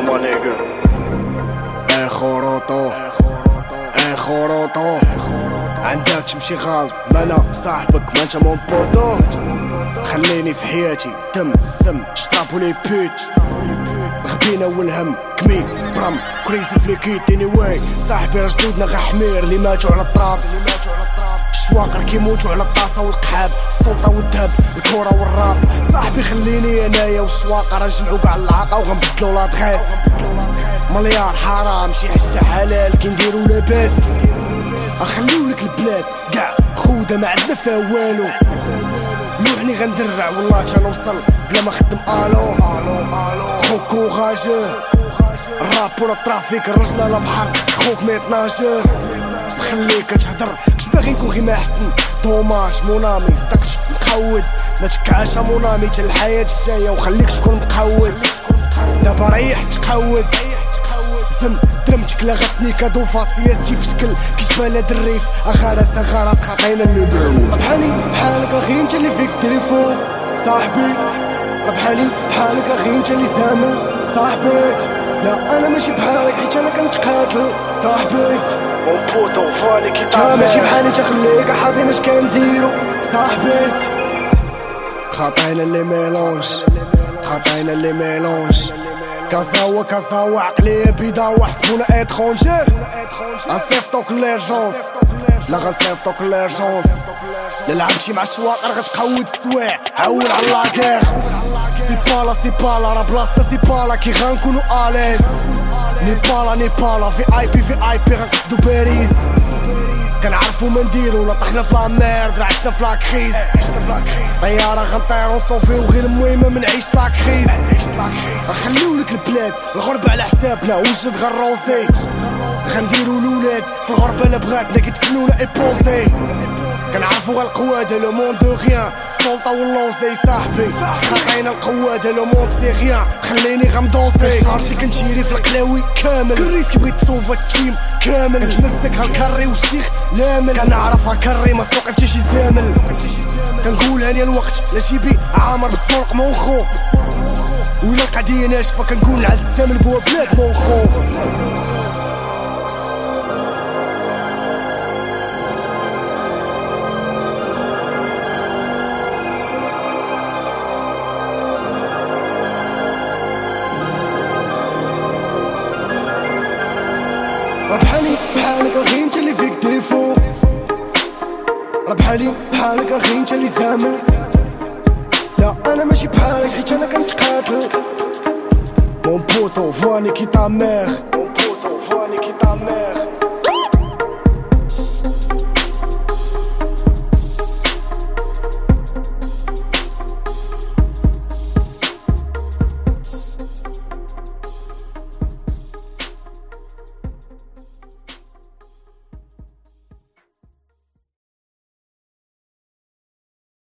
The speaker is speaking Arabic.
مانيجا اي خروطو اي خروطو عندك تمشي غلط. ما أنا صاحبك ما أنت مون بوتو خليني في حياتي. دم السم شطابو لي بيت. غبينا والهم. كمي برام كريزي فليكيت اني واي صاحبي راه جدودنا غا حمير. اللي ماتوا على التراب الشواقر كيموتوا على الطاسة والقحاب. السلطة والذهب الكره والراب. صاحبي خليني أنايا والشواقر نجمعوا كاع العاقه وغنبدلو لادغيس مليار حرام شي حشة حلال. كي نديرو لاباس أخليو لك البلاد. كاع خوده ما عندنا فيها والو. لوحني غندرع والله تنوصل بلا ما خدم آلو. خوكو غاجر الراب ولا الترافيك الرجل لا بحر خوك ما يتناجر. خليك تهدر كش باغي نكون غير ما احسن دوماج مونامي صدقت مقود. ما تكعاش مونامي تا الحياة الجاية. وخليك تكون مقود. دابا ريح تقود. زم درمتك لا غتني كادو فاسياستي في شكل. كيشبال هاد الريف اخارس اخارس خاطينا اللي باو بحالي بحالك أخي أنت اللي فيك التليفون. صاحبي بحالي بحالك أخي أنت اللي زامل صاحبي. لا أنا ماشي بحالك حيت أنا كنتقاتل صاحبي بوتو فاني كي تا ماشي بحالي تخليك حاضي مش كنديرو. صاحبي خاطينا اللي ميلونج خاطينا اللي ميلونج كازاوا كازاوا عقلية بيضا وحسبونا اترونجير غنصيفطوك ليرجونس لا غنصيفطوك ليرجونس لا لعبتي مع الشواقر غتقود السواع عول على لاكير سي بالا سي بالا راه بلاصتنا سي بالا كي غنكونو اليز نيبالا نيبالا. في اي بي في اي بي غنقصدو باريس. كنعرفو ما نديرو لا طحنا في لاميرد لا عشنا في لاكريس طيارة غنطيرو صوفي وغير المهمة ما نعيش لاكريس غنخليو لك البلاد الغربة على حسابنا وجد غنروزي. غنديرو الولاد في الغربة لا بغاتنا كيتسنونا ايبوزي كنعرفو القوادة لو مون دو غيان. السلطة واللوزي صاحبي. خاطينا القوادة لو مون سي غيان. خليني غمدوزي شارشي كنشيري في القلاوي كامل. كريس بغيت تصوفا التيم كامل. كنتمسك هالكري والشيخ لامل. كنعرف هالكري ما سوق في شي زامل. كنقول هاني الوقت لا جيبي عامر بالسوق مونخو ولا القضية ناشفة كنقول نعزم البوا بلاد مونخو راه بحالي بحالك أخي انت اللي زامل لا أنا ماشي بحالك حيت أنا كنتقاتل مون بوتو فواني كي تا مير